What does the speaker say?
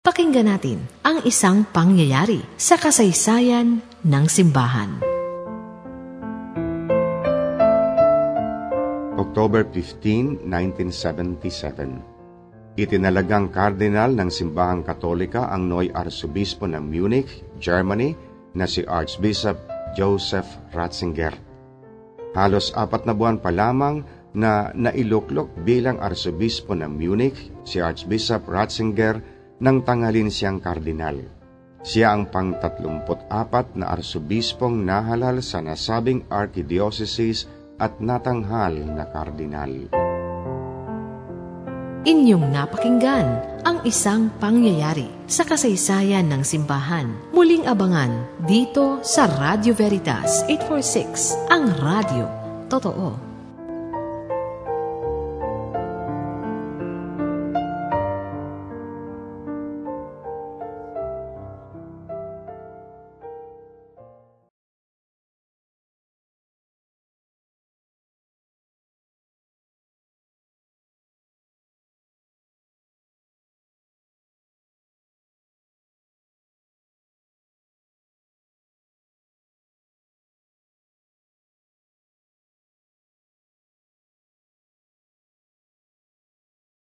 Pakinggan natin ang isang pangyayari sa kasaysayan ng simbahan. October 15, 1977 Itinalagang kardinal ng simbahang katolika ang Noy Arsobispo ng Munich, Germany na si Archbishop Joseph Ratzinger. Halos apat na buwan pa lamang na nailuklok bilang Arsobispo ng Munich si Archbishop Ratzinger nang tanghalin siyang kardinal. Siya ang pang-34 na arsobispong nahalal sa nasabing archdiocese at natanghal na kardinal. Inyong napakinggan ang isang pangyayari sa kasaysayan ng simbahan. Muling abangan dito sa Radio Veritas 846, ang radio. Totoo.